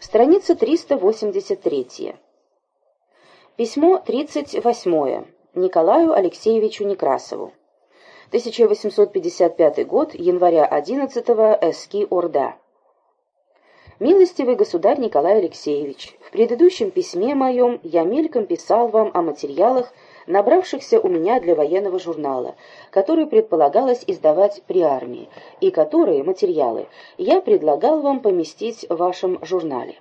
Страница 383. Письмо 38. Николаю Алексеевичу Некрасову. 1855 год, января 11 -го, Эски Орда. Милостивый государь Николай Алексеевич, в предыдущем письме моем я мельком писал вам о материалах, набравшихся у меня для военного журнала, который предполагалось издавать при армии, и которые материалы я предлагал вам поместить в вашем журнале.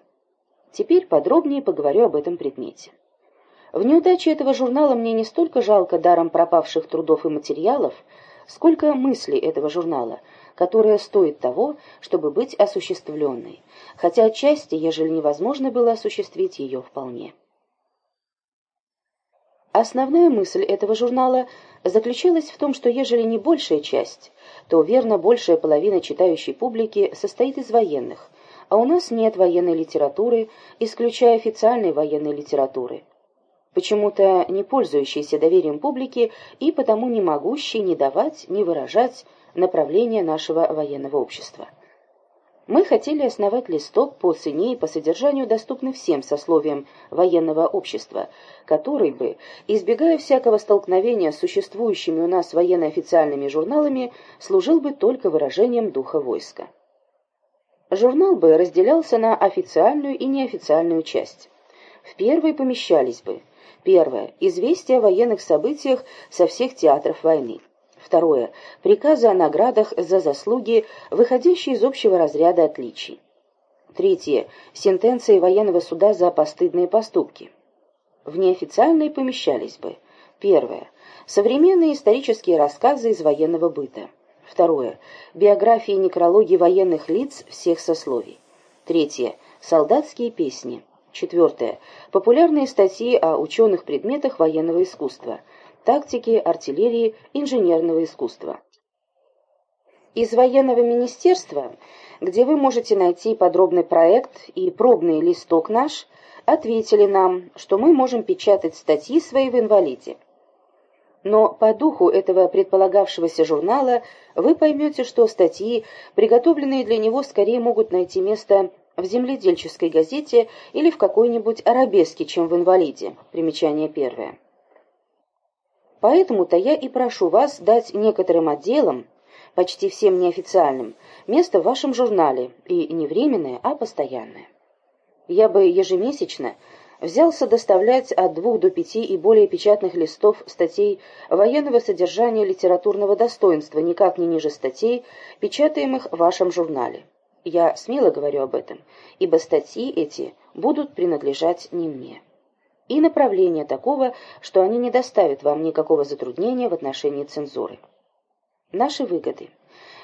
Теперь подробнее поговорю об этом предмете. В неудаче этого журнала мне не столько жалко даром пропавших трудов и материалов, сколько мысли этого журнала, которая стоит того, чтобы быть осуществленной, хотя отчасти, ежели невозможно было осуществить ее вполне. Основная мысль этого журнала заключалась в том, что ежели не большая часть, то верно большая половина читающей публики состоит из военных, а у нас нет военной литературы, исключая официальной военной литературы, почему-то не пользующейся доверием публики и потому не могущей ни давать, ни выражать направление нашего военного общества. Мы хотели основать листок по цене и по содержанию доступный всем сословиям военного общества, который бы, избегая всякого столкновения с существующими у нас военно-официальными журналами, служил бы только выражением духа войска. Журнал бы разделялся на официальную и неофициальную часть. В первой помещались бы Первое. Известия о военных событиях со всех театров войны. Второе. Приказы о наградах за заслуги, выходящие из общего разряда отличий. Третье. Сентенции военного суда за постыдные поступки. В неофициальные помещались бы. Первое. Современные исторические рассказы из военного быта. Второе. Биографии и некрологи военных лиц всех сословий. Третье. Солдатские песни. Четвертое. Популярные статьи о ученых предметах военного искусства тактики, артиллерии, инженерного искусства. Из военного министерства, где вы можете найти подробный проект и пробный листок наш, ответили нам, что мы можем печатать статьи свои в инвалиде. Но по духу этого предполагавшегося журнала вы поймете, что статьи, приготовленные для него, скорее могут найти место в земледельческой газете или в какой-нибудь арабеске, чем в инвалиде. Примечание первое. Поэтому-то я и прошу вас дать некоторым отделам, почти всем неофициальным, место в вашем журнале, и не временное, а постоянное. Я бы ежемесячно взялся доставлять от двух до пяти и более печатных листов статей военного содержания литературного достоинства, никак не ниже статей, печатаемых в вашем журнале. Я смело говорю об этом, ибо статьи эти будут принадлежать не мне и направления такого, что они не доставят вам никакого затруднения в отношении цензуры. Наши выгоды.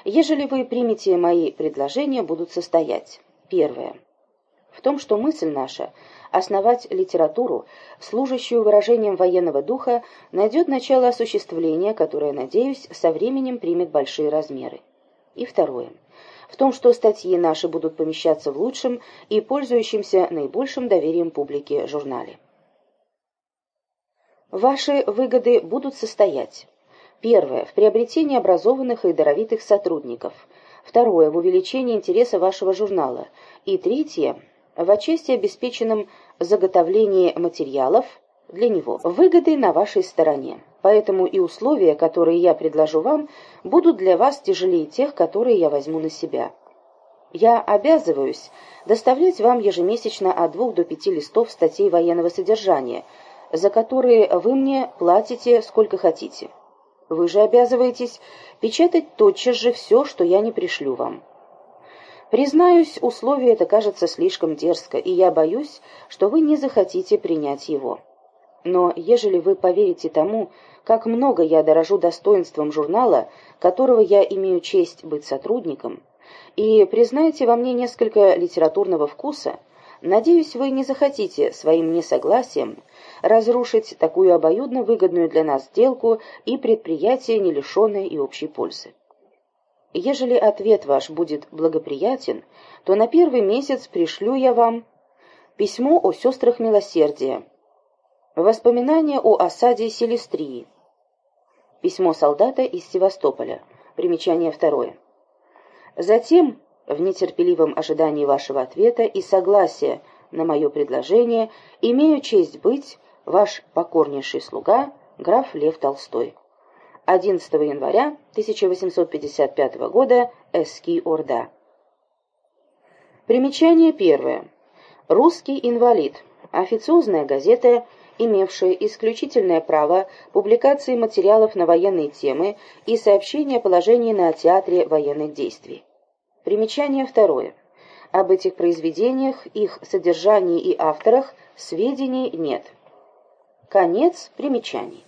Ежели вы примете мои предложения, будут состоять. Первое. В том, что мысль наша основать литературу, служащую выражением военного духа, найдет начало осуществления, которое, надеюсь, со временем примет большие размеры. И второе. В том, что статьи наши будут помещаться в лучшем и пользующемся наибольшим доверием публики журнале. Ваши выгоды будут состоять. Первое. В приобретении образованных и даровитых сотрудников. Второе. В увеличении интереса вашего журнала. И третье. В отчасти обеспеченном заготовлении материалов для него. Выгоды на вашей стороне. Поэтому и условия, которые я предложу вам, будут для вас тяжелее тех, которые я возьму на себя. Я обязываюсь доставлять вам ежемесячно от двух до пяти листов статей военного содержания – за которые вы мне платите сколько хотите. Вы же обязываетесь печатать тотчас же все, что я не пришлю вам. Признаюсь, условие это кажется слишком дерзко, и я боюсь, что вы не захотите принять его. Но ежели вы поверите тому, как много я дорожу достоинством журнала, которого я имею честь быть сотрудником, и признаете во мне несколько литературного вкуса, надеюсь, вы не захотите своим несогласием разрушить такую обоюдно выгодную для нас сделку и предприятие, не лишенное и общей пользы. Ежели ответ ваш будет благоприятен, то на первый месяц пришлю я вам письмо о сестрах милосердия, воспоминания о осаде Селестрии, письмо солдата из Севастополя, примечание второе. Затем В нетерпеливом ожидании вашего ответа и согласия на мое предложение имею честь быть ваш покорнейший слуга, граф Лев Толстой. 11 января 1855 года, Эски-Орда. Примечание первое. «Русский инвалид» – официозная газета, имевшая исключительное право публикации материалов на военные темы и сообщения о положении на театре военных действий. Примечание второе. Об этих произведениях, их содержании и авторах сведений нет. Конец примечаний.